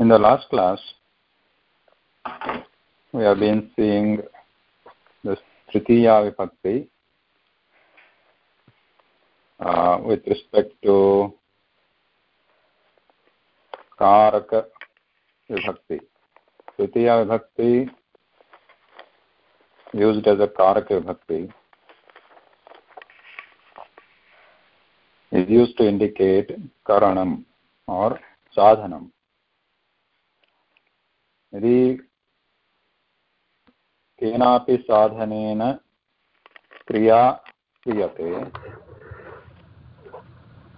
In the last class, we have been seeing the Tritiya Vibhakti uh, with respect to Karaka Vibhakti. Tritiya Vibhakti used as a Karaka Vibhakti is used to indicate Karanam or Sadhanam. यदि केनापि साधनेन क्रिया क्रियते,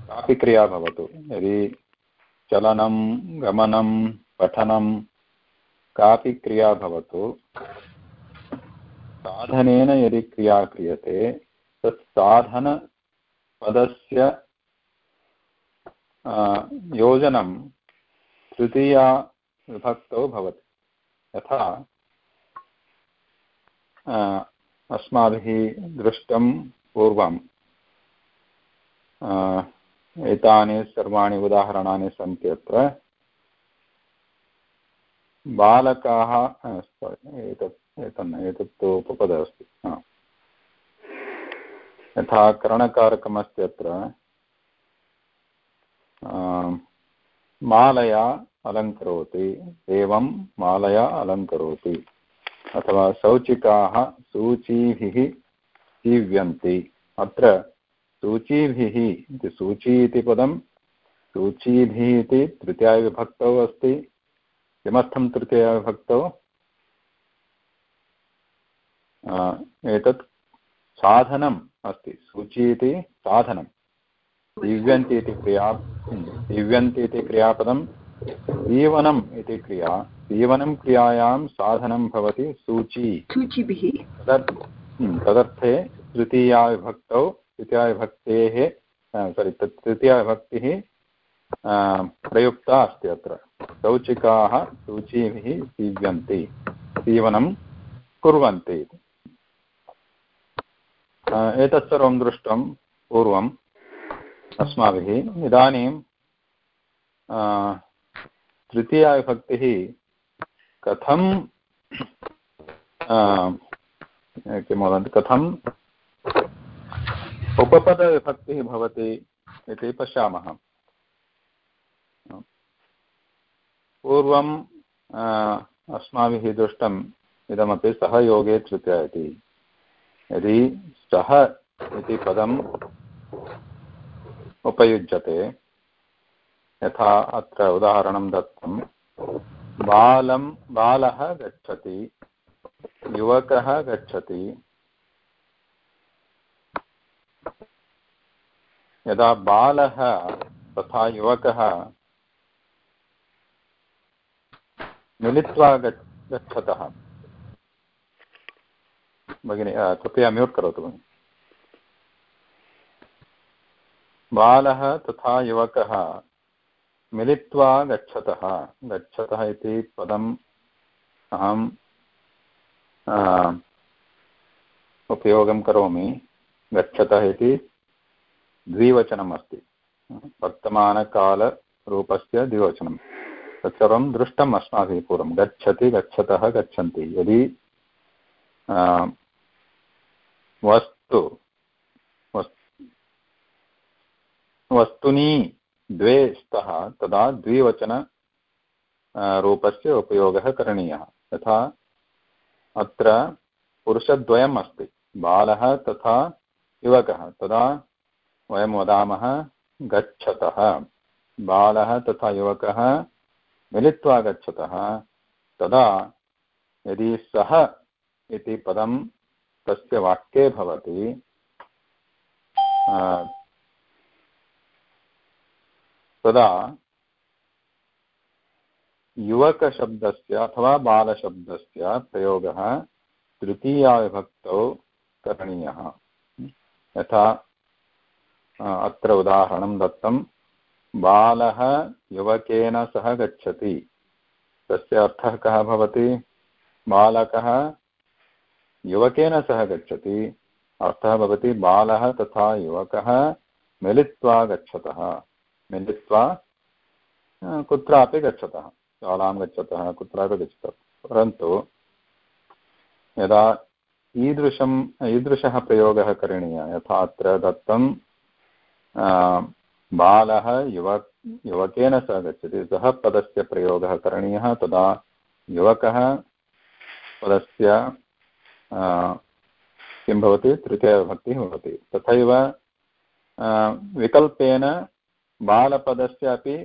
कापि क्रिया भवतु। यदि चलनं, गमनं, पठनं कापि क्रिया भवतु, साधनेन यदि क्रिया क्रियते, तत् साधनपदस्य योजनं तृतीया विभक्तौ भवति। यथा अस्माभिः दृष्टं पूर्वं एतानि सर्वाणि उदाहरणानि सन्ति अत्र। बालकाः एतत् एतन् एतत् तु उपपद अस्ति। यथा करणकारकमस्ति अत्र मालया अलङ्करोति, एवं मालया अलङ्करोति। अथवा शौचिकाः सूचीभिः सीव्यन्ति। अत्र सूचीभिः इति सूची इति पदं सूचीभिः इति तृतीयाविभक्तौ अस्ति। किमर्थं तृतीयाविभक्तौ? एतत् साधनम् अस्ति सूची इति साधनं दिव्यन्ति इति क्रिया दिव्यन्ति इति क्रियापदं सीवनम् इति क्रिया सीवनं क्रियायां साधनं भवति सूची। सूचिभिः। तदर्थे तृतीयाविभक्तौ तृतीयाविभक्तेः सोरि तत् तृतीयाविभक्तिः प्रयुक्ता अस्ति अत्र। शौचिकाः सूचीभिः सीव्यन्ति सीवनं कुर्वन्ति। एतत् सर्वं दृष्टं पूर्वम्। अस्माभिः इदानीं तृतीयाविभक्तिः कथं किं वदन्ति, कथम् उपपदविभक्तिः भवति इति पश्यामः। पूर्वम् अस्माभिः दृष्टम् इदमपि सहयोगे तृतीया इति। यदि सः इति पदम् उपयुज्यते। यथा अत्र उदाहरणं दत्तं। बालं, बालः गच्छति, युवकः गच्छति। यदा बालः तथा युवकः मिलित्वा गच्छतः। भगिनि कृपया म्यूट् करोतु। भगिनि बालः तथा युवकः मिलित्वा गच्छतः। गच्छतः इति पदम् अहं उपयोगं करोमि। गच्छतः इति द्विवचनम् अस्ति वर्तमानकालरूपस्य द्विवचनं तत्सर्वं दृष्टम् अस्माभिः पूर्वं। गच्छति, गच्छतः, गच्छन्ति। यदि वस्तु वस्तुनि द्वे स्तः तदा द्विवचन रूपस्य उपयोगः करणीयः। यथा अत्र पुरुषद्वयम् अस्ति, बालः तथा युवकः, तदा वयं वदामः गच्छतः। बालः तथा युवकः मिलित्वा गच्छतः, तदा यदि सः इति पदं तस्य वाक्ये भवति तदा युवकशब्दस्य अथवा बालशब्दस्य प्रयोगः तृतीयाविभक्तौ करणीयः। यथा अत्र उदाहरणं दत्तं, बालः युवकेन सह गच्छति। तस्य अर्थः कः भवति? बालकः युवकेन सह गच्छति। अर्थः भवति, बालः तथा युवकः मिलित्वा गच्छतः। मिलित्वा कुत्रापि गच्छतः, शालां गच्छतः, कुत्रापि गच्छतः। परन्तु, यदा ईदृशम्, ईदृशः प्रयोगः करणीयः, यथा अत्र दत्तं बालः युव युवकेन सह गच्छति, सः पदस्य प्रयोगः करणीयः, तदा युवकः पदस्य किं भवति, तृतीयविभक्तिः भवति। तथैव विकल्पेन बालपदस्य अपि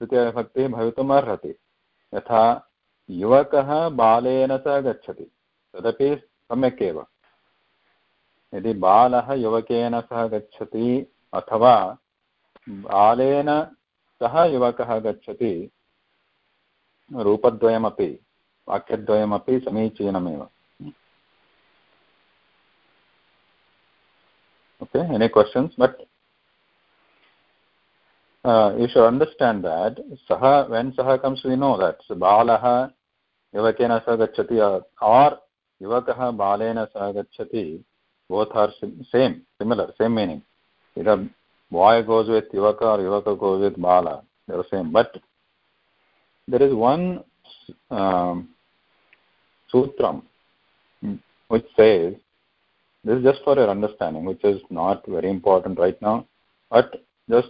तृतीयविभक्तिः भवितुम् अर्हति यथा, युवकः बालेन सह गच्छति, तदपि सम्यक् एव यदि बालः युवकेन सह गच्छति अथवा बालेन सह युवकः गच्छति, रूपद्वयमपि, वाक्यद्वयमपि समीचीनमेव। okay any questions? But uh, you should understand that saha when saha comes we know that so balah yuvakena sah gacchati or yuvakah balena sah gacchati both are same similar same meaning. Either boy goes with yuvaka or yuvaka goes with bala they are same. But there is one um, sutram which says this is just for your understanding which is not very important right now but just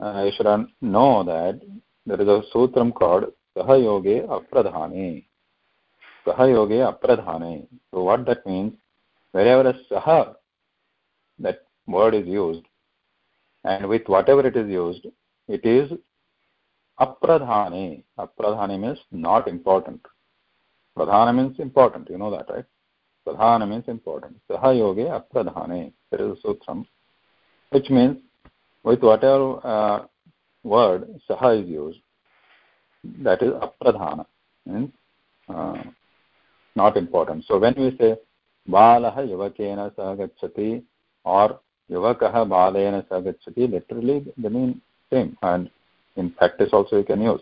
uh, you should know that there is a sutram called sahayoge apradhane. Sahayoge apradhane. So what that means wherever a saha that word is used and with whatever it is used it is apradhane. Apradhane means not important. Pradhana means important. You know that right? Pradhana means important. Sahayoge apradhane. There is a sutram which means with whatever uh, word saha is used that is apradhana means uh, not important. So when we say balah yuvakena sah gacchati or yuvakah balena sah gacchati literally they mean same. And in practice also you can use.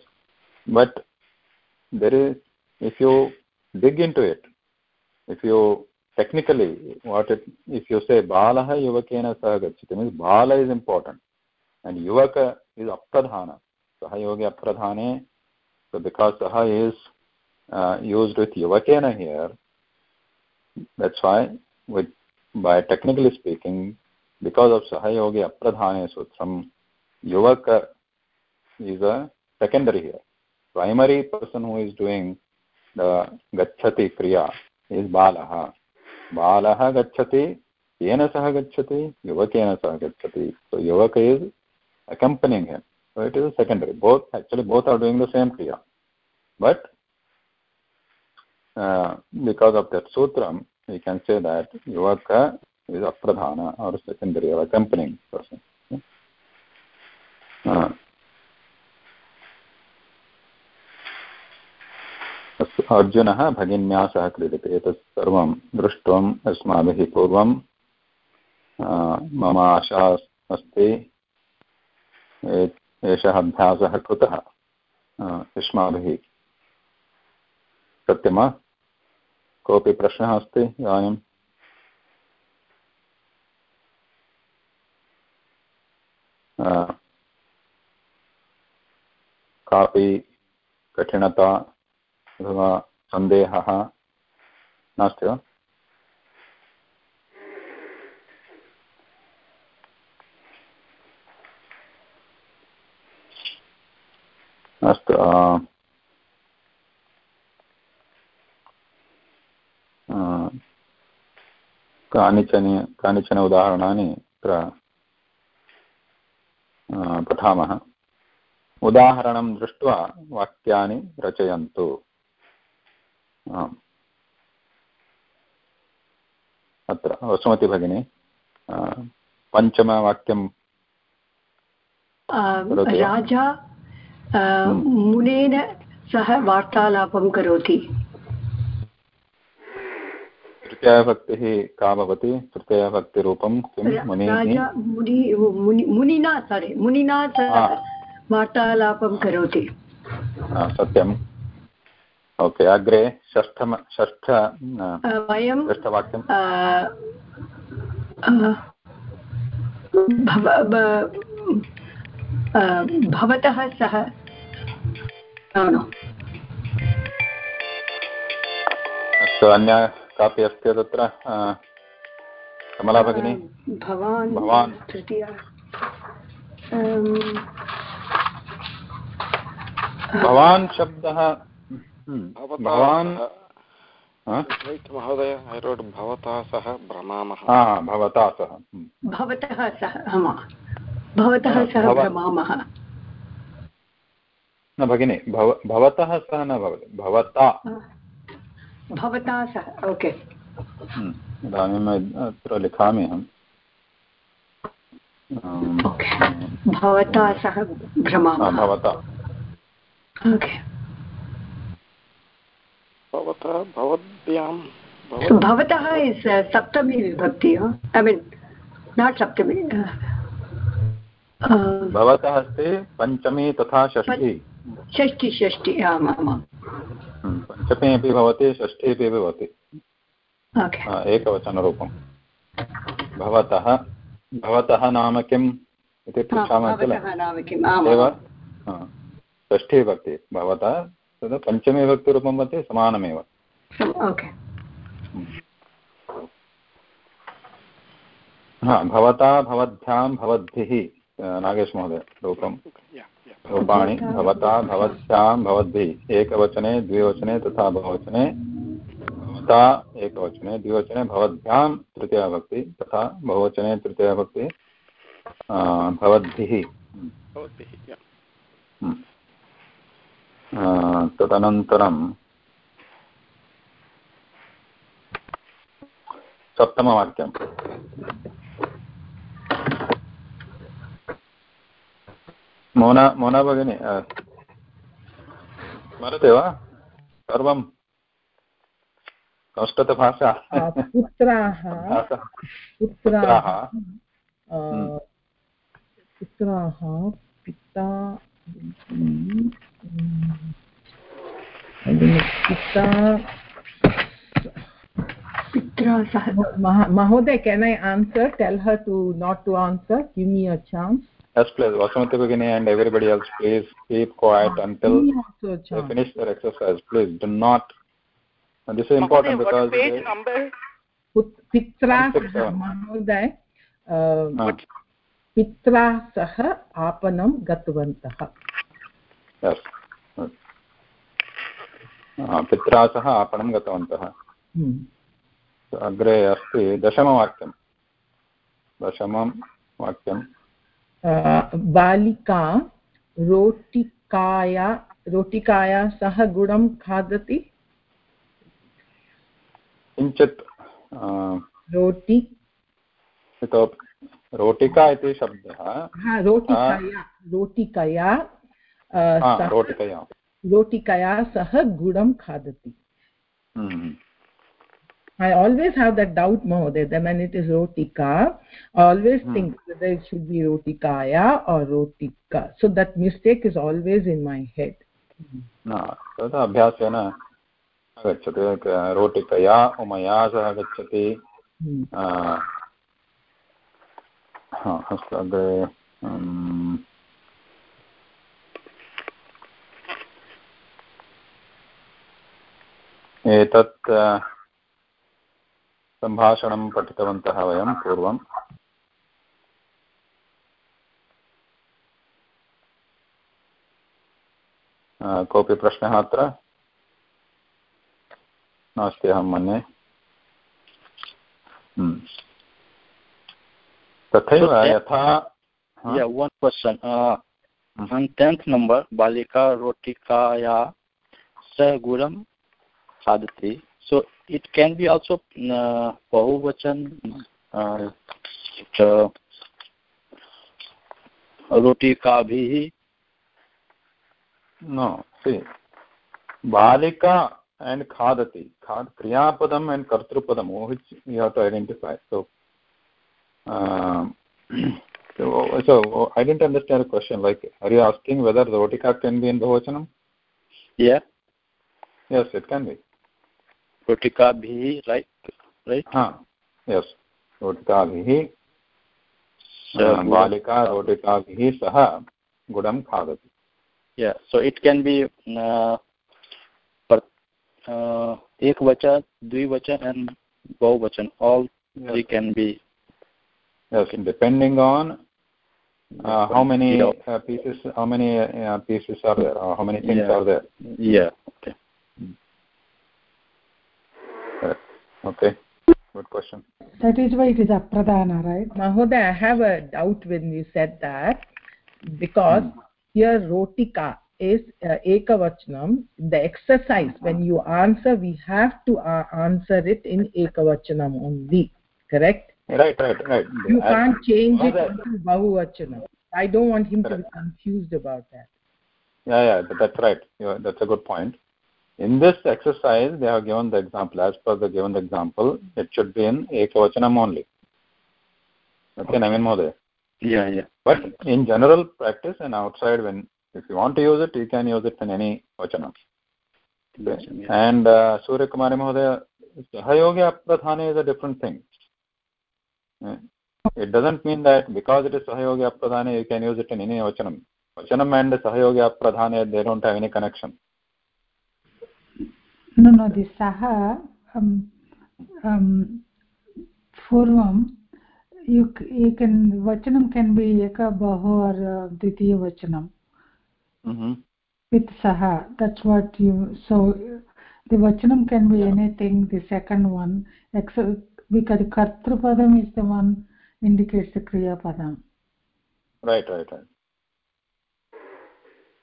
But there is if you dig into it if you technically what it, if you say balah yuvakena sah gacchati means bala is important and yuvaka is apradhana sahayogi apradhane so because saha is uh, used with yuvakena here that's why with by technically speaking because of sahayogi apradhane sutram yuvaka is a secondary here. Primary person who is doing the gachati kriya is balaha. Balaha gachati, yena saha gachati, yuvakena saha gachati. So yuvaka is accompanying him. So it is a secondary. Both actually both are doing the same kriya. But uh, because of that sutram, we can say that yuvaka is apradhana or secondary or accompanying person. Uh, अस्तु अर्जुनः भगिन्या सह क्रीडति एतत् सर्वं दृष्ट्वम् अस्माभिः पूर्वं मम आशा अस्ति एषः अभ्यासः कृतः। युष्माभिः। सत्यं वा कोऽपि प्रश्नः अस्ति इदानीं? कापि कठिनता अथवा सन्देहः नास्ति वा? अस्तु कानिचन कानिचन उदाहरणानि अत्र पठामः उदाहरणं दृष्ट्वा वाक्यानि रचयन्तु आम् अत्र वसुमती भगिनी पञ्चमवाक्यं राजा मुनेन सह वार्तालापं करोति तृतीयाभक्तिः का भवति तृतीयाभक्तिरूपं किं मुनिः मुनिना सारि मुनिना सह वार्तालापं करोति सत्यं ओके अग्रे षष्ठम षष्ठ वयं षष्ठवाक्यं भवतः सह अस्तु अन्या कापि अस्ति तत्र? कमला भगिनी? भवान् भवान्। तृतीया। भवान् शब्दः हम्म, भवान् महोदय भवता सह भ्रमामः। भवता सह हम्म। भवतः सह भवतः सह भ्रमामः। न भगिनि भव भवतः सह न भवति भवता। भवता सह ओके। इदानीम् अत्र लिखामि अहं। भवता सह भ्रमामः। भवता। भवतः भवद्भ्यां भवतः इस् सप्तमी विभक्ति ऐ मीन् नाट् सप्तमी भवतः अस्ति पञ्चमी तथा षष्ठी। षष्टि षष्टि आम् पञ्चमी अपि भवति षष्ठी अपि भवति। एकवचनरूपं। भवतः भवतः नाम किम् इति पृच्छामः किल? एव? षष्ठी भक्ति भवतः तद् पञ्चमी विभक्तिरूपं भवति समानमेव। हा भवता भवद्भ्यां भवद्भिः नागेश महोदय रूपं रूपाणि भवता भवत्यां भवद्भिः। एकवचने द्विवचने तथा बहुवचने भवता एकवचने द्विवचने भवद्भ्यां तृतीयाभक्ति तथा बहुवचने तृतीयाभक्ति भवद्भिः। तदनन्तरं सप्तमवाक्यं मोना मोना भगिनि स्मरते वा सर्वं संस्कृतभाषा पुत्राः पुत्राः पुत्राः पिता पिता Mahoday, can I answer? Tell her to not to answer. Give me a chance. Yes, please. Vasamati Bhagini and everybody else, please keep quiet until they finish their exercise. Please do not. And this is important because. page number? पित्रा महोदय पित्रा सह आपणं गतवन्तः पित्रा सह आपणं गतवन्तः अग्रे अस्ति दशमवाक्यं दशमं वाक्यं बालिका रोटिकाया रोटिकाया सह गुडं खादति? किञ्चित् रोटि इतोपि रोटिका इति शब्दः। रोटिकया रोटिकया रोटिकया। रोटिकया सह गुडं खादति। I always have that doubt, Mahoday, that when it is rotika, I always hmm. think whether it should be rotikaya or rotika. So that mistake is always in my head. तदा अभ्यासेन आगच्छति रोटिकया उमया सह गच्छति अस्तु अग्रे एतत् सम्भाषणं पठितवन्तः वयं पूर्वम्। कोऽपि प्रश्नः अत्र? नास्ति अहं मन्ये। हम्म। तथैव यथा टेन्त् नम्बर् uh, हम्म। बालिका रोटिकाया स गुडं खादति। So it can be also uh, bahuvachan uh, roti ka bhi no see balika and khadati khad kriyapadam and kartrupadam which you have to identify. So uh, so, so i didn't understand the question like are you asking whether the rotika can be in bahuvachanam? Yeah. Yes it can be रोटिकाभिः right right हा yes रोटिकाभिः बालिका रोटिकाभिः सह गुडं खादति yeah so it can be uh, uh, ekvachan dvivachan and bahuvachan all yes. three can be yes depending on uh, how many uh, pieces how many uh, pieces are there or how many things Yeah. are there yeah okay okay good question That is why it is apradhana, right? Mahoday, I have a doubt when you said that because here rotika is uh, ekavachanam. The exercise when you answer, we have to uh, answer it in ekavachanam only. Correct? right right right You As- can't change it Mahoday- into bahuvachanam. I don't want him to be confused about that. yeah yeah that's right Yeah, that's a good point in this exercise they have given the example. As per the given example it should be in ekavachanam only. Okay navin mohoday yeah yeah. But in general practice and outside when if you want to use it you can use it in any vachanam. Yeah. and uh, surya kumari mohoday sahayogi apradhana is a different thing. Uh, it doesn't mean that because it is sahayogi apradhana you can use it in any vachanam. Vachanam and sahayogi apradhana they don't have any connection No, no, the saha, um, um, purvam, you, c- you can, vachanam can be eka bahu or uh, ditiya vachanam mm-hmm. with saha. That's what you, so the vachanam can be anything, the second one, except because kartrupadam is the one indicates the kriya padam. right right right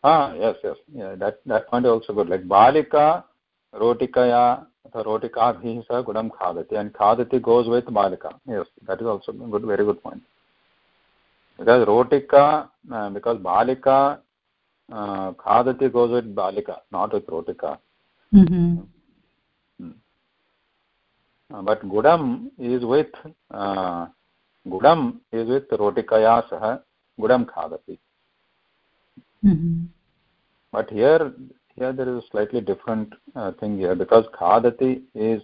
ah yes yes yeah that that point also good like balika रोटिकया अथवा रोटिकाभिः सह गुडं खादति। And खादति goes with uh, बालिका। Yes that is also good very good point because रोटिका because बालिका खादति गोस् वित् बालिका नाट् वित् रोटिका। बट् गुडम् ईस् वित् गुडम् ईस् वित् रोटिकया सह गुडं खादति। mm-hmm. But here gudam Mm-hmm. here here there is a slightly different uh, thing here because khadati is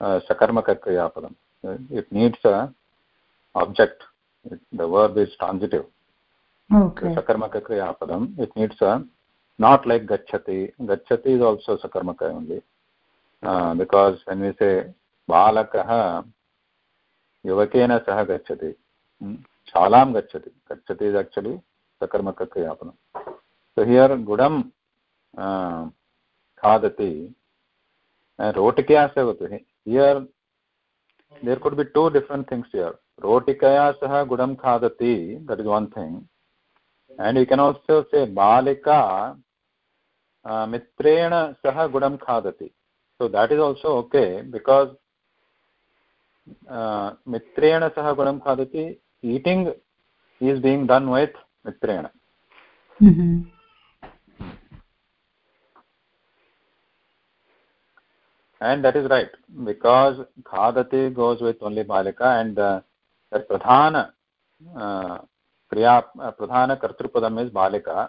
uh, sakarmaka kriya padam Uh, it needs a object it, the verb is transitive Okay. sakarmaka kriya padam it needs a not like gachati gachati is also sakarmaka only uh, because when we say balakah yuvakena sah gachati hmm, shalam gachati gachati is actually sakarmaka kriya padam sevatu here there could be two different things here rotikaya sah gudam khadati that is one thing and you can also say balika uh, mitrena sah gudam khadati so that is also okay because uh, mitrena sah gudam khadati eating is being done with mitrena Mm-hmm. And that is right. Because khadati goes with only balika and uh, that pradhana uh, kriya uh, pradhana kartrupadam is balika.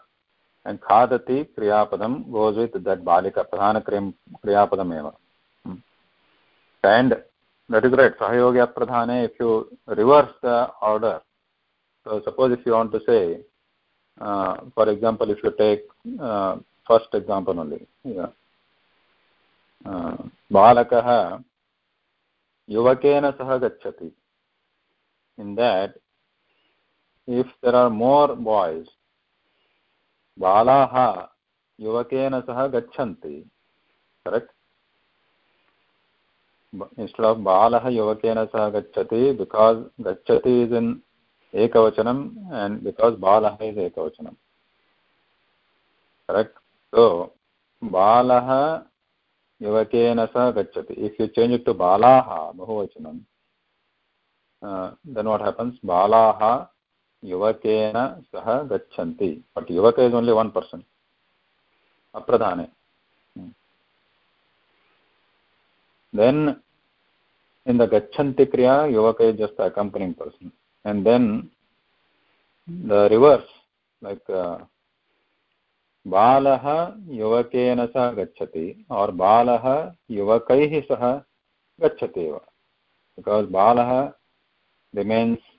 And khadati kriyapadam goes with that balika. Pradhana kriyam kriyapadam eva. Hmm. and that is right. Sahayogi apradhane if you reverse the order so suppose if you want to say uh, for example if you take uh, first example only yeah. बालकः युवकेन सह गच्छति। In that if there are more boys बालाः युवकेन सह गच्छन्ति। Correct instead of बालः युवकेन सह गच्छति बिकास् गच्छति इस् इन् एकवचनम् एण्ड् बिकास् बालः इस् एकवचनं करेक्ट् सो बालः युवकेन सह गच्छति। If you change it to बालाः बहुवचनं देन् वाट् हेपन्स् बालाः युवकेन सह गच्छन्ति। बट् युवक इस् ओन्लि वन् पर्सन् अप्रधाने। देन् इन् द गच्छन्ति क्रिया, युवक is just accompanying person and then the reverse like बालः युवकेन सह गच्छति और बालः युवकैः सह गच्छति एव। बिकास् बालः रिमेन्स्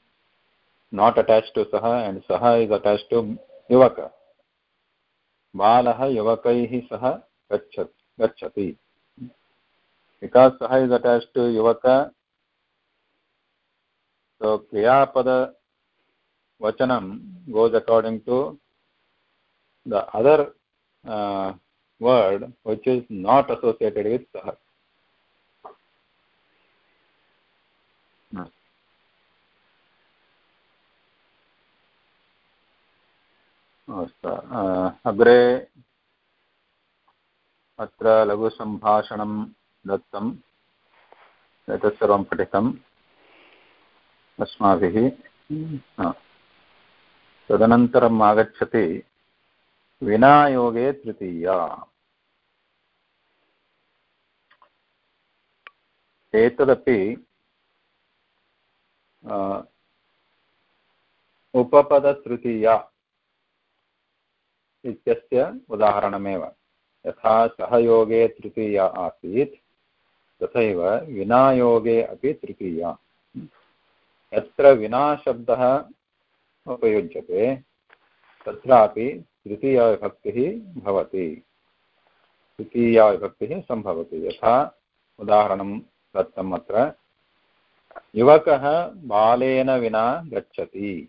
नाट् अटाच् टु सः एण्ड् सः इस् अटाच् टु युवक। बालः युवकैः सह गच्छ, गच्छति। Is attached to yuvaka so kriyapada vachanam goes according to the other uh, word which is not associated with saha अस्तु अग्रे अत्र लघुसम्भाषणं दत्तम् एतत् सर्वं पठितम् अस्माभिः तदनन्तरम् आगच्छति विनायोगे तृतीया। एतदपि उपपदतृतीया इत्यस्य उदाहरणमेव। यथा सहयोगे तृतीया आसीत्, तथैव विनायोगे अपि तृतीया। यत्र विनाशब्दः उपयुज्यते, तत्रापि तृतीयाविभक्तिः भवति। तृतीयाविभक्तिः सम्भवति। यथा उदाहरणं दत्तम् अत्र, युवकः बालेन विना गच्छति।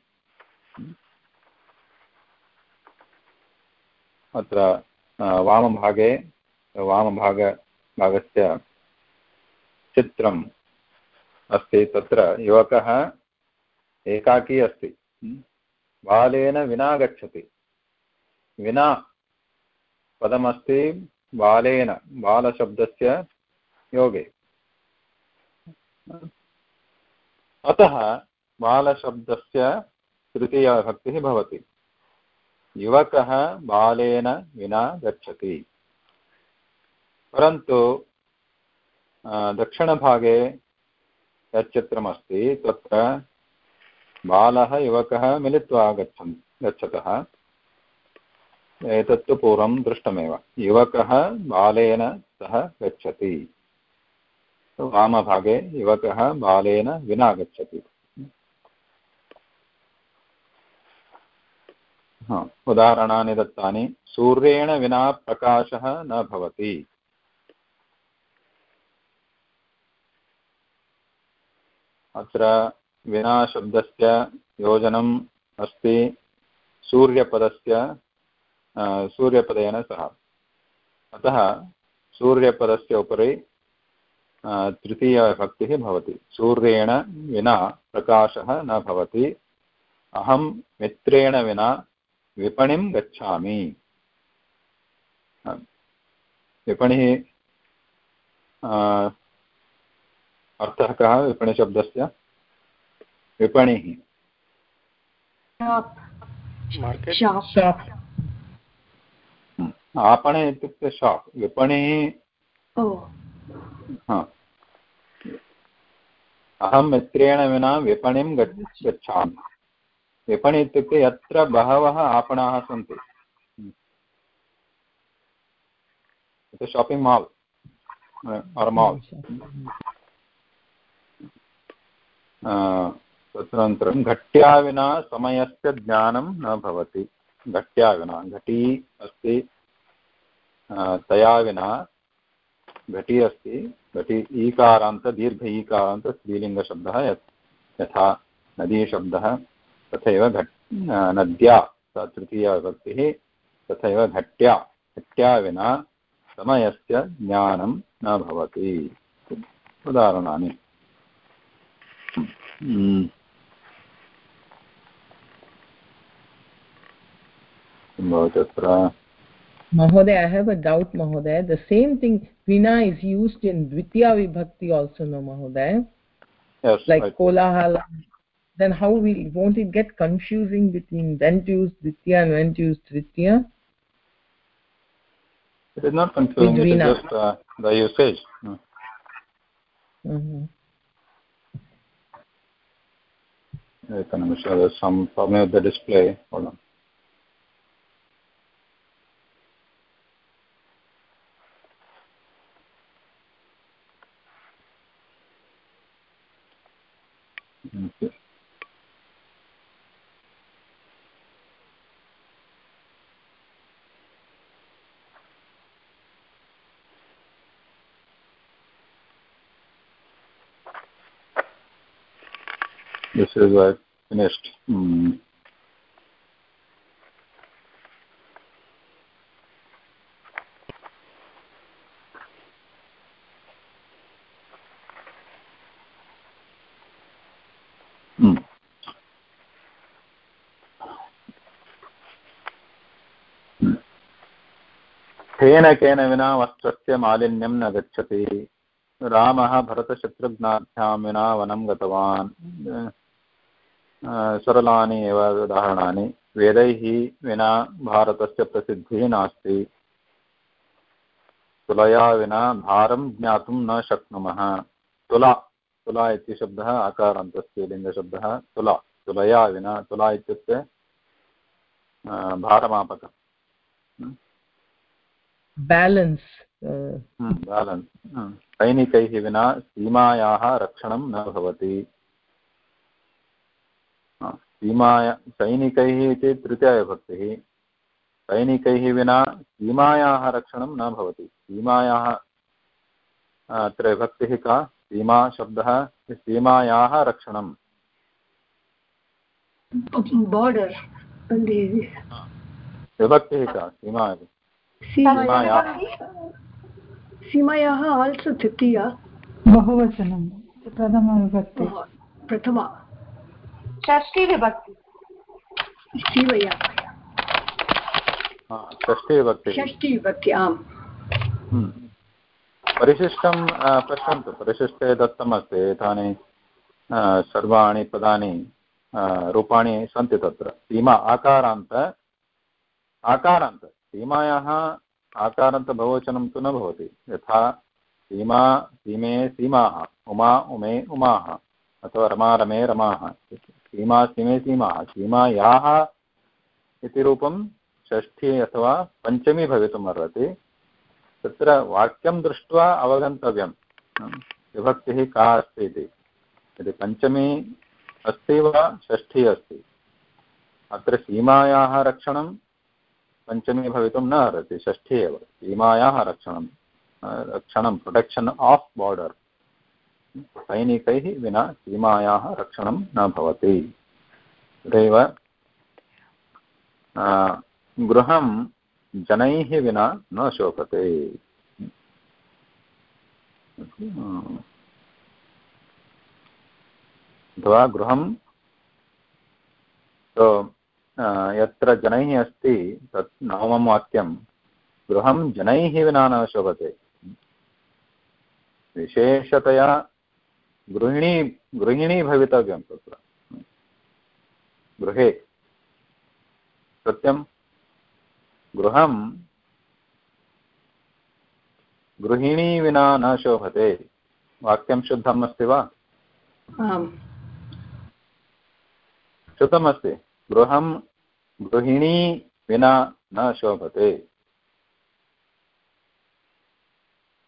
अत्र वामभागे, वामभाग, भागस्य चित्रम् अस्ति। तत्र युवकः एकाकी अस्ति। बालेन विना गच्छति। विना पदमस्ति बालेन, बालशब्दस्य योगे। अतः बालशब्दस्य तृतीयाविभक्तिः भवति। युवकः बालेन विना गच्छति। परन्तु दक्षिणभागे यत् चित्रमस्ति तत्र बालः युवकः मिलित्वा गच्छन्, गच्छतः। एतत्तु पूर्वं दृष्टमेव। युवकः बालेन सह गच्छति। वामभागे युवकः बालेन विना गच्छति। उदाहरणानि दत्तानि। सूर्येण विना प्रकाशः न भवति। अत्र विना शब्दस्य योजनम् अस्ति। सूर्यपदस्य सूर्यपदेन सह। अतः सूर्यपदस्य उपरि तृतीयविभक्तिः भवति। सूर्येण विना प्रकाशः न भवति। अहं मित्रेण विना विपणिं गच्छामि। विपणिः अर्थः कः विपणिशब्दस्य? विपणिः। आपणे इत्युक्ते शाप् विपणिः। अहं मित्रेण विना विपणिं गच्छामि। विपणि इत्युक्ते यत्र बहवः आपणाः सन्ति। शापिङ्ग् माल् और् माल् तदनन्तरं घट्या विना समयस्य ज्ञानं न भवति। घट्या विना घटी अस्ति। तया विना घटी अस्ति। घटी ईकारान्त, दीर्घ ईकारान्त, स्त्रीलिङ्गशब्दः यथा नदीशब्दः तथैव घट् नद्या, सा तृतीया विभक्तिः, तथैव घट्या। घट्या विना समयस्य ज्ञानं न भवति। उदाहरणानि। भवति अत्र? Mahoday, I have a doubt, Mahoday. The same thing, Vina is used in Dvitiya Vibhakti also, no, Mahoday? Yes. Like right. Kolahala. Then how will, won't it get confusing between when to use Dvitiya and when to use Tritiya? It is not confusing, it is just uh, the usage. Mm. A minute, sure, there's some problem with the display. Hold on. This is uh, finished. Mm. केन केन विना वस्त्रस्य मालिन्यं न गच्छति। रामः भरतशत्रुघ्नाभ्यां विना वनं गतवान् सरलानि एव उदाहरणानि। वेदैः विना भारतस्य प्रसिद्धिः नास्ति। तुलया विना भारं ज्ञातुं न शक्नुमः। तुला तुला इति शब्दः अकारान्तस्य लिङ्गशब्दः। तुला, तुलया विना तुला इत्युक्ते भारमापकः। बेलेन्स् बेलेन्स् सैनिकैः विना सीमायाः रक्षणं न भवति। सीमाया सैनिकैः इति तृतीयविभक्तिः। सैनिकैः विना सीमायाः रक्षणं न भवति। सीमायाः अत्र विभक्तिः का? सीमा शब्दः सीमायाः रक्षणं विभक्तिः का? सीमा सीमायाः सीमायाः आल्सो तृतीया। बहुवचनं। प्रथमविभक्ति। प्रथमा। षष्टिविभक्ति सीमया। षष्टिविभक्तिः षष्टिविभक्ति आम्। परिशिष्टं पश्यन्तु। परिशिष्टे दत्तमस्ति एतानि सर्वाणि पदानि रूपाणि सन्ति तत्र। सीमा आकारान्त आकारान्त। सीमायाः आकारान्तबहुवचनं तु न भवति। यथा सीमा, सीमे, सीमाः, उमा, उमे, उमाः, अथवा रमा, रमे, रमाः। सीमा, सीमे, सीमाः। सीमायाः इति रूपं षष्ठी अथवा पञ्चमी भवितुम् अर्हति। तत्र वाक्यं दृष्ट्वा अवगन्तव्यं। विभक्तिः का अस्ति इति। यदि पञ्चमी अस्ति वा षष्ठी अस्ति। अत्र सीमायाः रक्षणं पञ्चमी भवितुं न अर्हति, षष्ठी एव सीमायाः रक्षणं रक्षणं प्रोटेक्षन् आफ् बार्डर् सैनिकैः विना सीमायाः रक्षणं न भवति। तथैव गृहं जनैः विना न शोभते। अथवा गृहं तो यत्र जनैः अस्ति तत् नवमं वाक्यं गृहं जनैः विना न शोभते। विशेषतया गृहिणी गृहिणी भवितव्यं तत्र। गृहे सत्यं गृहं गृहिणी विना न शोभते। वाक्यं शुद्धम् अस्ति वा? शुद्धमस्ति गृहं गृहिणी विना न शोभते।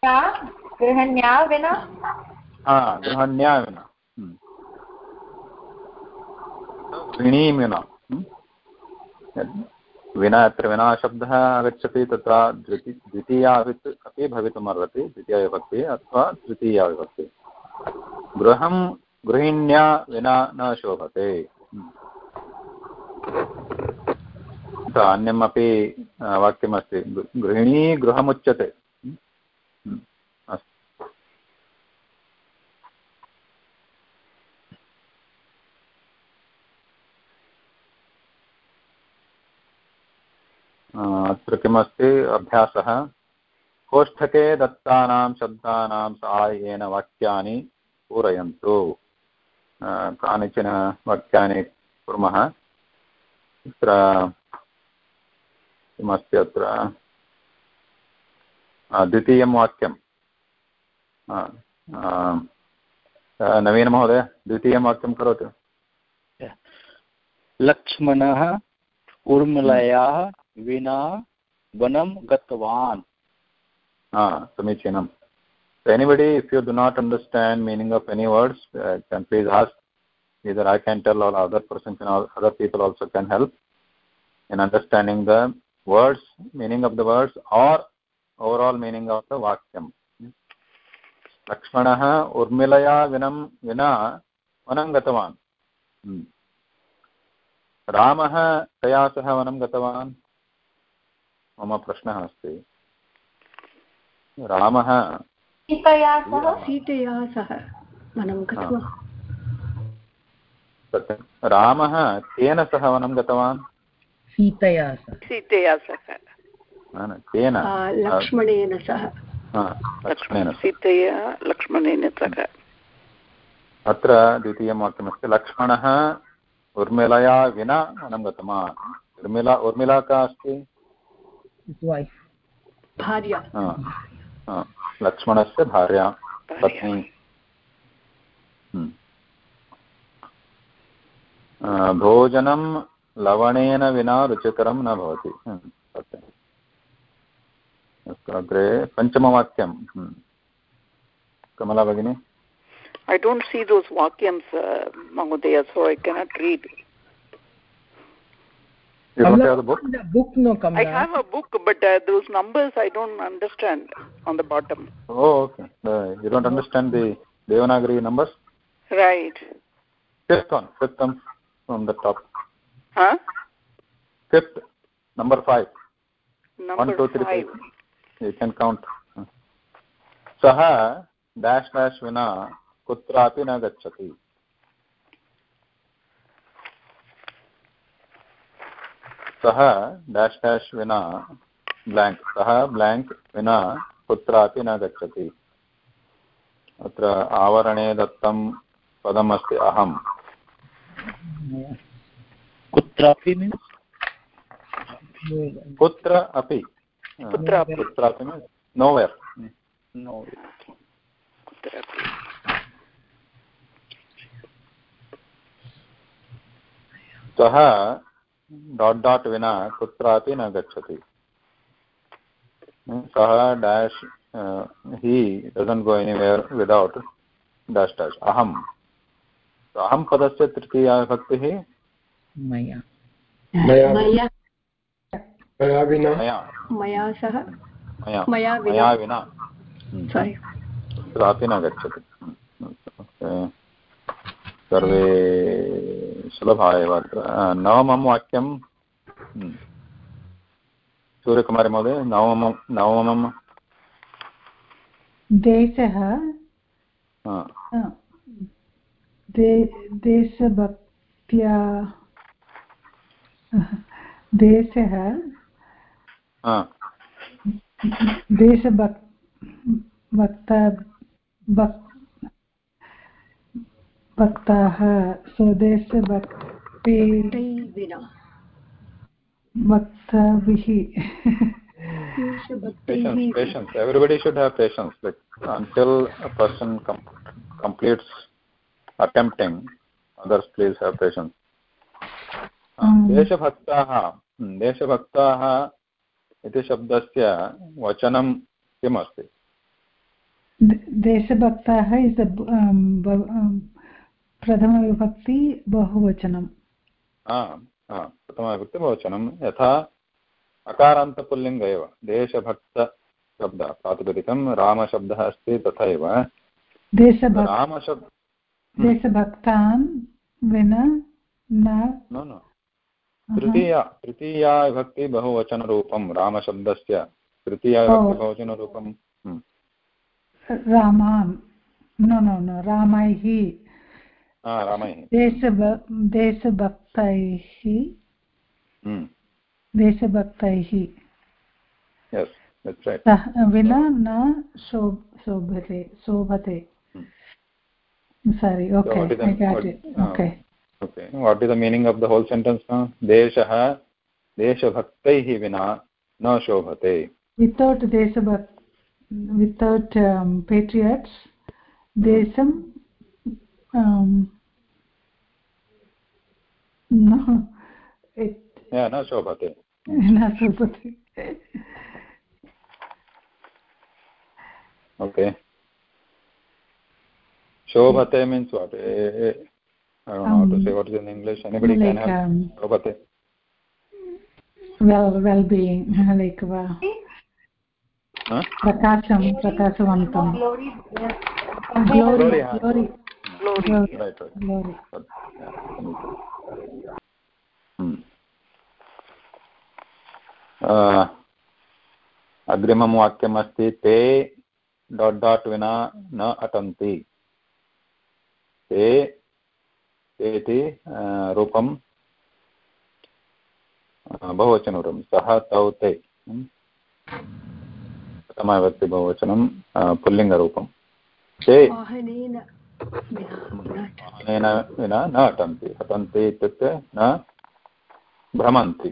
गृहण्या विना? हा गृहण्या विना। गृहिणी विना। विना अत्र विना शब्दः आगच्छति तत्र द्विति द्वितीया अपि भवितुमर्हति द्वितीयविभक्तिः अथवा तृतीया विभक्तिः गृहं गृहिण्या विना न शोभते। अन्यमपि वाक्यमस्ति। गृहिणी गृहमुच्यते। अस्तु। अत्र किमस्ति? अभ्यासः। कोष्ठके दत्तानां शब्दानां साहाय्येन वाक्यानि पूरयन्तु। कानिचन वाक्यानि कुर्मः। तत्र किमस्ति अत्र? द्वितीयं वाक्यं नवीनमहोदय द्वितीयं वाक्यं करोतु। लक्ष्मणः उर्मिलयाः विना वनं गतवान्। समीचीनम्। Anybody if you do not understand meaning of any words can please ask I can tell all other person other people also can help in understanding the words, meaning of the words, or overall meaning of the vakyam. लक्ष्मणः उर्मिलया विनं विना वनं गतवान्। रामः कया सह वनं गतवान् मम प्रश्नः अस्ति। रामः सीतया सह वनं गत्वा सत्यं रामः केन सह वनं गतवान् सीतया सह। सीतया सह। न, न, केन आ, लक्ष्मणेन सह। लक्ष्मणेन सीतया लक्ष्मणेन सह। अत्र द्वितीयं वाक्यमस्ति लक्ष्मणः उर्मिलया विना वनं गतवान् उर्मिला उर्मिला का अस्ति? भार्या। हा, हा, लक्ष्मणस्य भार्या पत्नी। हम्म। भोजनं लवणेन विना रुचिकरं न भवति हम्म, अस्तु अग्रे पञ्चमवाक्यं हम्म। कमला भगिनी I don't see those vakyams, uh, Mahodaya, so I cannot read. You don't have the book? The book no Kamala. I have a book, but uh, those numbers I don't understand on the bottom. Oh, okay. Uh, you don't understand the Devanagari numbers? Right. Fifth one, fifth one from the top. Huh? Fifth, number five. Number One, two, three, five. You can count. सः dash dash विना कुत्रापि न गच्छति सः dash dash विना blank सः blank विना कुत्रापि न गच्छति अत्र आवरणे दत्तं पदमस्ति अहं कुत्रापि मीन्स्? कुत्र अपि? कुत्रापि. कुत्रापि नोवेर् नो कुत्रापि. सः डाट् डाट् विना कुत्रापि न गच्छति। सः dash he doesn't go anywhere without dash dash. अहम्। अहं पदस्य तृतीया विभक्तिः मया। मया मया मया विना। मया। मया सह। मया। मया विना। मया कुत्रापि न गच्छति। सर्वे सुलभा एव अत्र नवमं वाक्यं। हम्म। सूर्यकुमारी महोदय नवमं नवमं देशः। दे- देशभक्त्या देशः हा, देशभक् भक्ता भक्ताः स्वदेशभक्ति तै भक्ताभिः patience patience everybody should have patience like until a person com- completes attempting others please have patience हा, Mm. देशभक्ताः हम्म, देशभक्ताः इति शब्दस्य वचनं किम् अस्ति देशभक्ताः इस् प्रथमविभक्ति बहुवचनं हा, हा, प्रथमविभक्ति बहुवचनं यथा अकारान्तपुल्लिङ्ग एव देशभक्तशब्दः प्रातिपदिकं रामशब्दः अस्ति तथैव रामशब्द देशभक्तान् विना न। तृतीया तृतीया विभक्ति बहुवचनरूपं रामशब्दस्य तृतीया विभक्ति बहुवचनरूपं। हम्म, रामान् न न न रामैः। देशभ देशभक्तैः। हम्म, देशभक्तैः। विना न शोभते शोभते। sorry okay what uh, okay okay what is the meaning of the whole sentence now देशः देशभक्तैः विना न शोभते without deshabhak without um, patriots desam um, no it yeah, न शोभते न शोभते okay shobhate means what Eh, eh, i don't um, know how to Um, say what is in english anybody like, can help um, shobhate well well being like uh, huh? prakasham prakashavantam glory Glory, glory Glory. Right right Glory. Hmm. अ, अग्रिमं वाक्यम् अस्ति ते dot dot विना न अटन्ति ते ते इति रूपं बहुवचनरूपं। सः तौ ते। प्रथमाविभक्ति बहुवचनं पुल्लिङ्गरूपं ते वाहनेन विना न अटन्ति अटन्ति इत्युक्ते न भ्रमन्ति।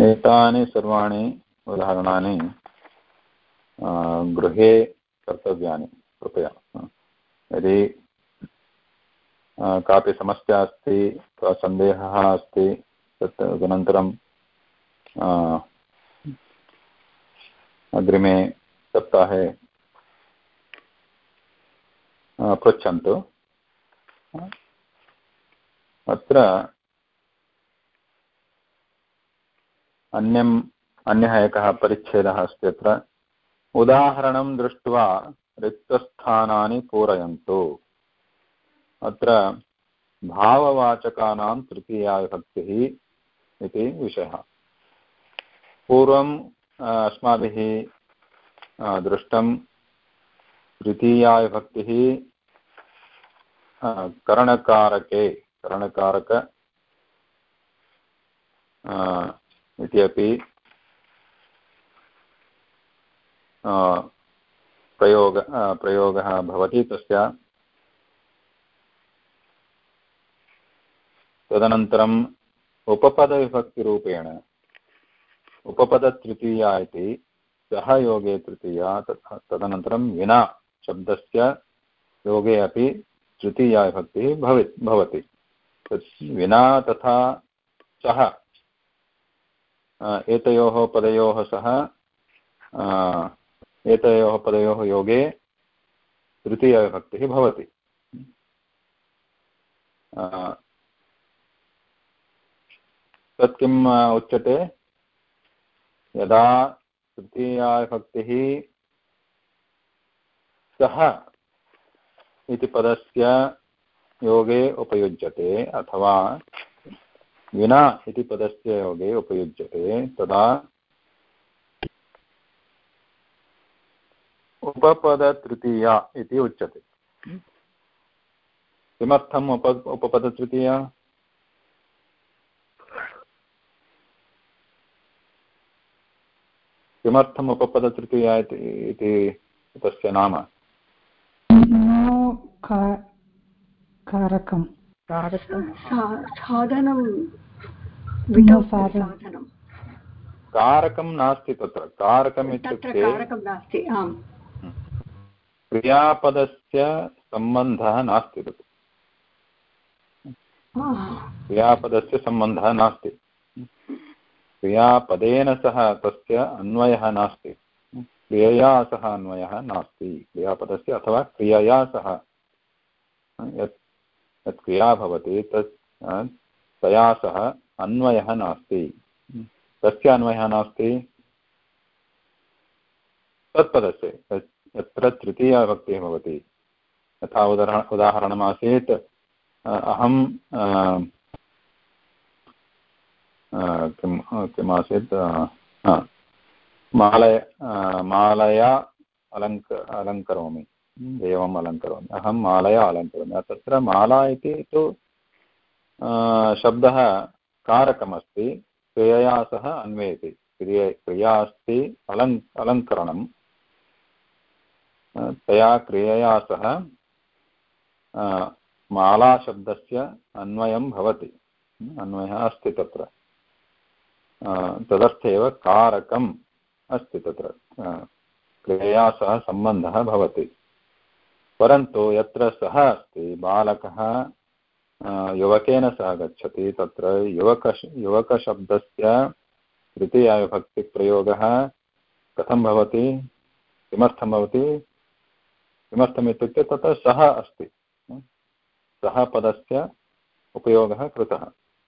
एतानि सर्वाणि उदाहरणानि गृहे कर्तव्यानि, कृपया। यदि कापि समस्या अस्ति अथवा सन्देहः अस्ति, तत् तदनन्तरं अग्रिमे सप्ताहे पृच्छन्तु। अत्र अन्यम् अन्यः एकः परिच्छेदः अस्ति अत्र। उदाहरणं दृष्ट्वा रिक्तस्थानानि पूरयन्तु। अत्र भाववाचकानां तृतीया विभक्तिः इति विषयः। पूर्वम् अस्माभिः दृष्टं तृतीया विभक्तिः करणकारके, करणकारक इति अपि प्रयोग प्रयोगः भवति तस्य। तदनन्तरम् उपपदविभक्तिरूपेण, उपपदतृतीया इति, सः योगे तृतीया तथा तदनन्तरं विना शब्दस्य योगे अपि तृतीया विभक्तिः भवि भवति। तत् विना तथा सः एतयोः पदयोः सह एतयोः पदयोः योगे तृतीयविभक्तिः भवति। तत् किम् उच्यते, यदा तृतीयाविभक्तिः सः इति पदस्य योगे उपयुज्यते अथवा विना इति पदस्य योगे उपयुज्यते तदा उपपदतृतीया इति उच्यते। किमर्थम् उप उपपदतृतीया? किमर्थम् उपपदतृतीया इति इति तस्य नाम? नो का- कारकं कारकं सा- साधनं. साधनं कारकं नास्ति तत्र. कारकम् इत्युक्ते कारकं नास्ति आम्. क्रियापदस्य सम्बन्धः नास्ति तत् क्रियापदस्य सम्बन्धः नास्ति. क्रियापदेन सह तस्य अन्वयः नास्ति. क्रियया सह अन्वयः नास्ति. क्रियापदस्य अथवा क्रियया सह। यत् यत् क्रिया भवति तत् तया सह अन्वयः नास्ति। कस्य अन्वयः नास्ति? तत्पदस्य यत्- यत्र तृतीयाविभक्तिः भवति। यथा उदाहरण उदाहरणमासीत् अहं किं किम् आसीत् हा, मालय मालया अलङ्क अलङ्करोमि। एवम् अलङ्करोमि। अहं मालया अलङ्करोमि। तत्र माला इति तु शब्दः कारकमस्ति, क्रियया सह अन्वयति क्रिय, क्रिया अस्ति, अलङ् अलङ्करणं तया क्रियया सह मालाशब्दस्य अन्वयं भवति। अन्वयः अस्ति तत्र। तदर्थेव कारकम् अस्ति तत्र। क्रियया सह सम्बन्धः भवति। परन्तु यत्र सः अस्ति, बालकः युवकेन सह गच्छति, तत्र युवक युवकशब्दस्य तृतीयाविभक्तिप्रयोगः कथं भवति, किमर्थं भवति किमर्थमित्युक्ते तत्र सः अस्ति सः पदस्य उपयोगः कृतः।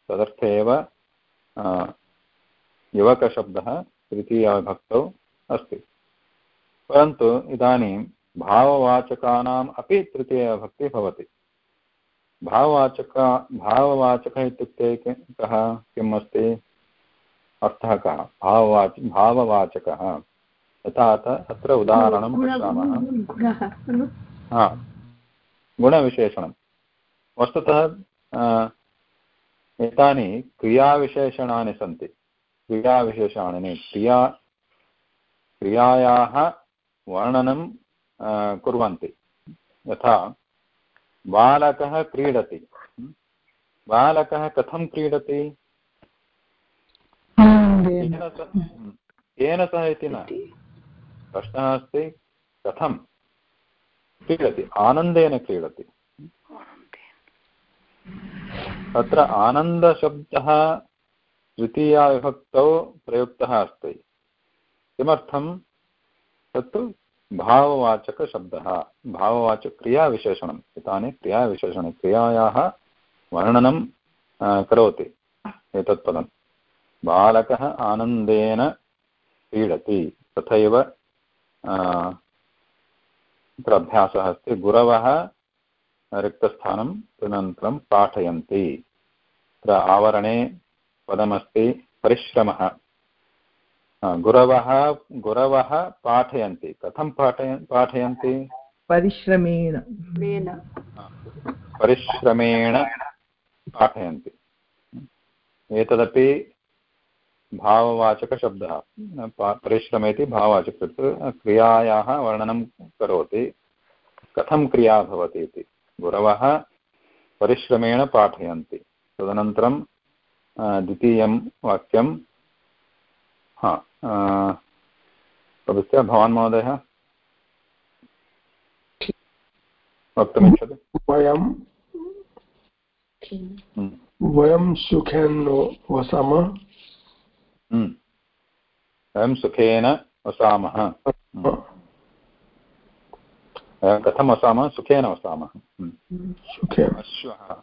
तदर्थ एव युवकशब्दः तृतीयाविभक्तौ अस्ति। परन्तु इदानीं भाववाचकानाम् अपि तृतीयविभक्तिः भवति। भाववाचक भाववाचकः इत्युक्ते कः किम् अस्ति? अर्थः कः? भाववाच भाववाचकः। यथा अत्र उदाहरणं पश्यामः। हा। गुणविशेषणं वस्तुतः एतानि क्रियाविशेषणानि सन्ति। क्रियाविशेषाणि क्रिया क्रियायाः वर्णनं कुर्वन्ति। यथा बालकः क्रीडति। बालकः कथं क्रीडति? केन सह इति न। प्रश्नः अस्ति कथं क्रीडति? आनन्देन क्रीडति। तत्र आनन्दशब्दः तृतीयाविभक्तौ प्रयुक्तः अस्ति। किमर्थं? तत्तु भाववाचकशब्दः भाववाचक्रियाविशेषणम् एतानि क्रियाविशेषणे क्रियायाः वर्णनं करोति एतत् पदं। बालकः आनन्देन क्रीडति, तथैव तत्र अभ्यासः अस्ति, गुरवः रिक्तस्थानं तदनन्तरं पाठयन्ति। तत्र आवरणे पदमस्ति, परिश्रमः। गुरवः गुरवः पाठयन्ति। कथं पाठय पाठयन्ति? परिश्रमेण। परिश्रमेण पाठयन्ति। एतदपि भाववाचकशब्दः। परिश्रम इति भाववाचक क्रियायाः वर्णनं करोति। कथं क्रिया भवति इति? गुरवः परिश्रमेण पाठयन्ति। तदनन्तरं द्वितीयं वाक्यं हा तदस्य भवान् महोदयः? वक्तुमिच्छति? वयं वयं सुखेन वसामः। वयं सुखेन वसामः। वयं कथं वसामः? सुखेन वसामः। अश्वः।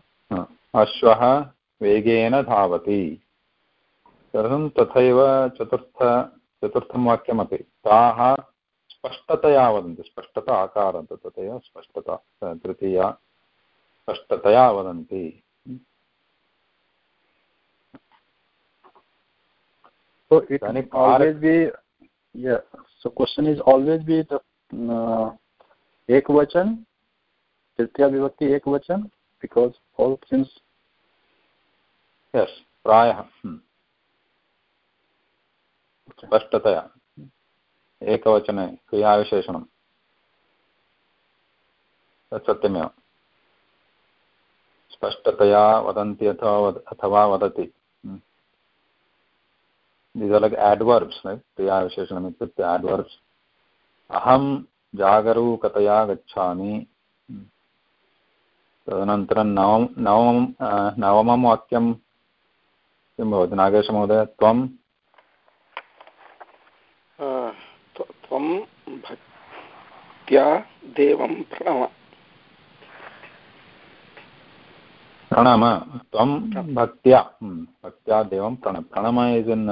अश्वः वेगेन धावति। तदर्थं तथैव चतुर्थ चतुर्थं वाक्यमपि ताः स्पष्टतया वदन्ति स्पष्टता आकारं तथैव स्पष्टता तृतीया स्पष्टतया वदन्ति So it can always be, yeah. So question is always be the uh, ekvachan, tritiya vibhakti ekvachan, because all since yes, प्रायः स्पष्टतया एकवचने क्रियाविशेषणं। तत् सत्यमेव। स्पष्टतया वदन्ति अथवा वद, अथवा वदति। like adverbs, right? क्रियाविशेषणम् इत्युक्ते adverbs अहं जागरूकतया गच्छामि। तदनन्तरं नवम नवमं नवमं वाक्यं किं भवति? नागेशमहोदय, त्वं त्वं भक्त्या देवं प्रणम। प्रणम त्वं भक्त्या भक्त्या देवं प्रणम। प्रणम इस् इन्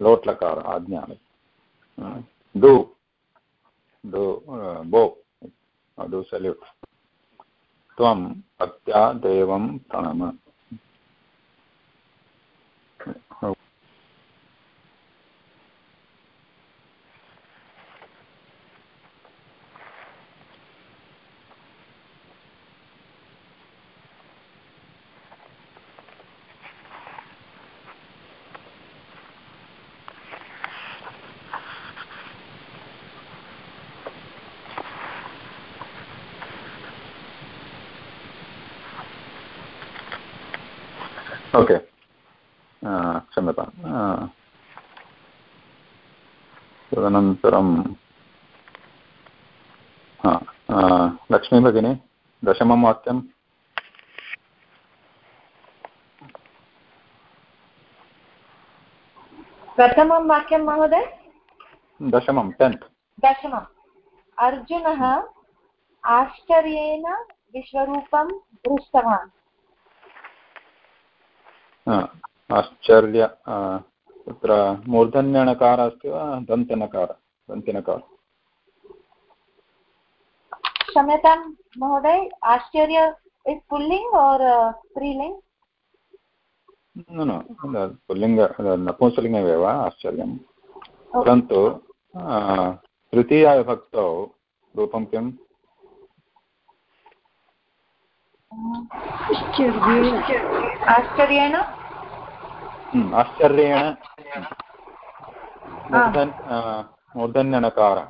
लोट्लकार आज्ञा do do bow do salute त्वं भक्त्या देवं प्रणम ओके क्षम्यतां तदनन्तरं हा लक्ष्मी भगिनी दशमं वाक्यं प्रथमं वाक्यं महोदय? दशमं टेन्त्। दशमम्। अर्जुनः आश्चर्येण विश्वरूपं दृष्टवान्। आश्चर्य तत्र मूर्धन्यणकार अस्ति वा दन्त्यनकार दन्त्यनकार? क्षम्यतां महोदय। आश्चर्य इस् पुल्लिङ्ग् और् स्त्रीलिङ्ग् न न पुल्लिङ्ग नपुंसलिङ्गमेव आश्चर्यं परन्तु तृतीयाविभक्तौ रूपं किम्? आश्चर्येण। आश्चर्येण? मूर्धन् मूर्धन्यणकारः।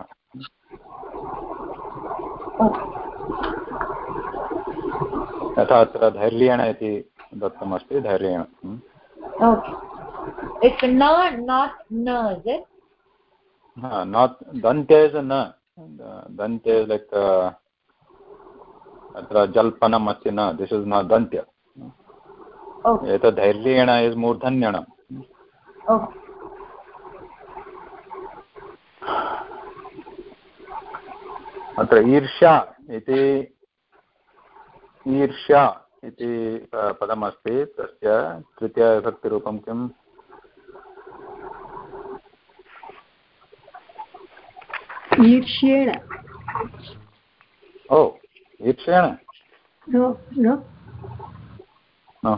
तथा अत्र धैर्येण इति दत्तमस्ति धैर्येण। नाट् दन्त्य इस् न दन्त्य लैक् अत्र जल्पनम् अस्ति न दिस् इस् नाट् दन्त्य। एतत् धैर्येण इस् मूर्धन्यणम्। अत्र ईर्ष्या इति ईर्ष्या इति पदमस्ति तस्य तृतीयविभक्तिरूपं किम्? ईर्ष्येण। ओ ईर्ष्येण? no no no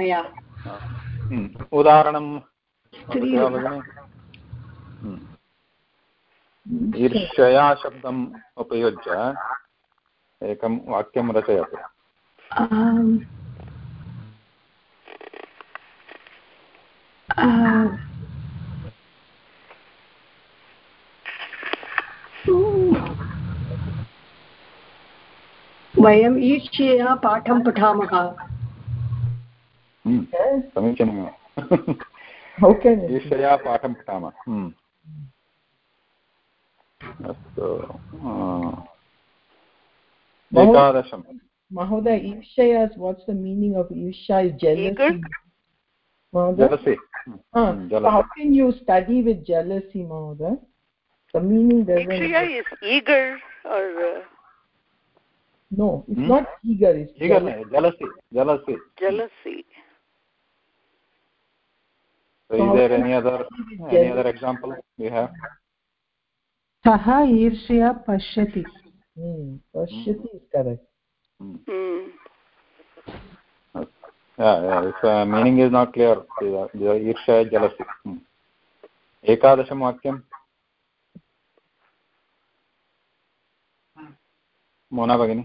ईर्ष्यया उदाहरणं भगिनि ईर्ष्यया शब्दम् उपयुज्य एकं वाक्यं रचयतु वयम् ईर्ष्यया पाठं पठामः समीचीनमेव ईर्ष्यया पाठं पठामः अस्तु एकादशं Mahoday, Isha is what's the meaning of Isha is jealousy. Jealousy. Uh, how can you study with jealousy, Mahoday? The meaning doesn't. Isha is eager or. Uh... No, it's hmm? not eager. It's eager, jealousy. Jealousy. Jealousy. So, so is there any other any other example we have? सः ईर्ष्या पश्यति पश्यति is correct Hmm. Yeah, yeah, its uh, meaning is not clear. The, the Irsha jealousy. Hmm. एकादशं वाक्यं मोना भगिनी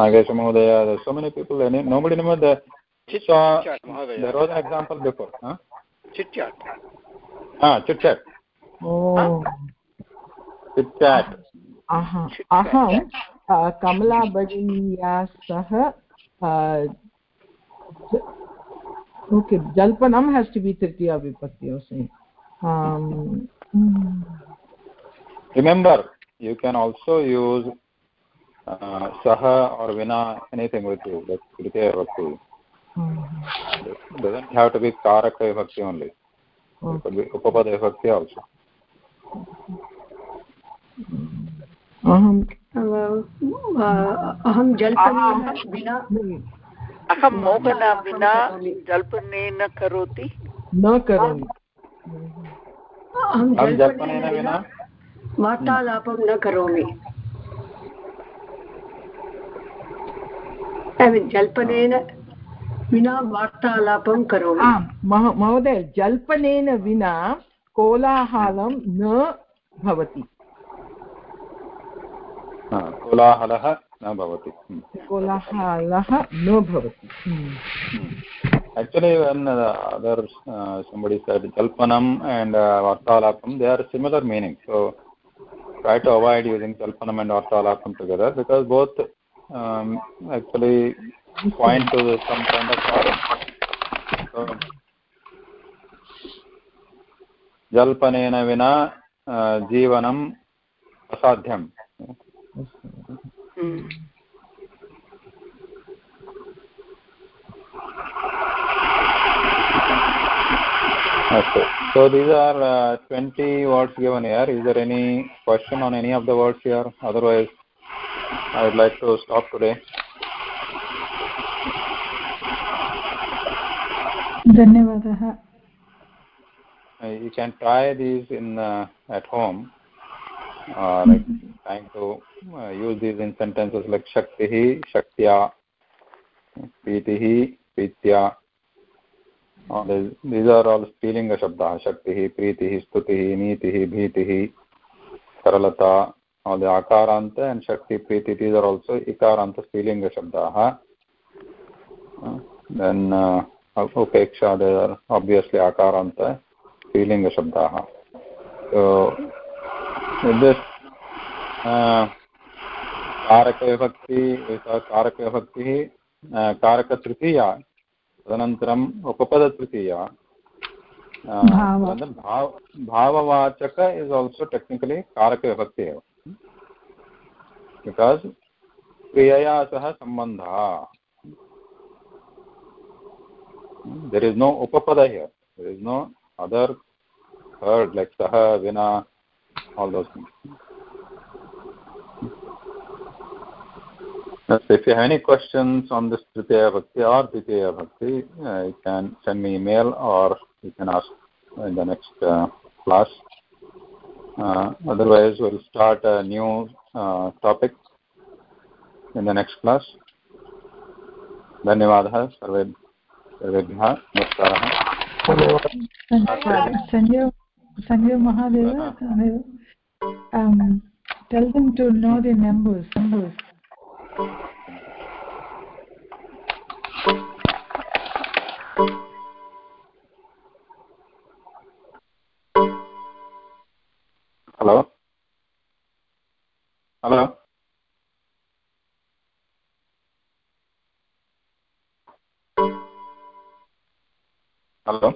nagesh mahodaya there so many people any nobody remember the Chit so, there was an example before huh chit chat ah chit chat oh chit chat अहं कमला भगिन्या सह okay jalpanam has to be tritiya vipatti you're saying um, remember you can also use uh, saha or vina anything with you like tritiya vipatti mm-hmm. doesn't have to be karaka vibhakti only okay. it could be upapada vibhakti also अहं जल्पनेन विना अहं मोहना विना जल्पनेन करोति न करोमि अहं जल्पनेन विना वार्तालापं न करोमि जल्पनेन विना वार्तालापं करोमि महोदय जल्पनेन विना कोलाहलं न भवति कोलाहलः न भवति कोलाहलः न भवति actually when uh, other uh, somebody said jalpanam and uh, vartalapam they are similar meaning so try to avoid using jalpanam and vartalapam together because both um, actually point to some kind of problem so जल्पनेन विना जीवनम् असाध्यम् Okay. So these are uh, 20 words given here. Is there any question on any of the words here? Otherwise, I would like to stop today. Uh, you can try these in uh, at home, uh, like trying to uh, use these in sentences like shaktihi, shaktya, pritihi, pritya. Uh, these, these are all शब्दाः शक्तिः प्रीतिः स्तुतिः नीतिः भीतिः सरलता all the akaranta and shakti priti these are also ikaranta strilinga shabdaha uh, then uh, upeksha they are obviously akaranta स्त्रीलिङ्गशब्दाः this कारकविभक्ति कारकविभक्तिः कारकतृतीया तदनन्तरम् उपपदतृतीया भाव भाववाचक इस् आल्सो टेक्निकलि कारकविभक्ति एव बिकास् क्रियया सह सम्बन्धः there is no upapada here there is no other third like saha vina all those Yes, if you have any questions on this Tritiya Bhakti or Ditya Bhakti, uh, you can send me email or you can ask in the next uh, class. Uh, otherwise, we'll start a new uh, in the next class धन्यवादः सर्वे सर्वेभ्यः नमस्कारः Sanjay, Sanjay Mahadeva, um, tell them to know the numbers. numbers. Hello?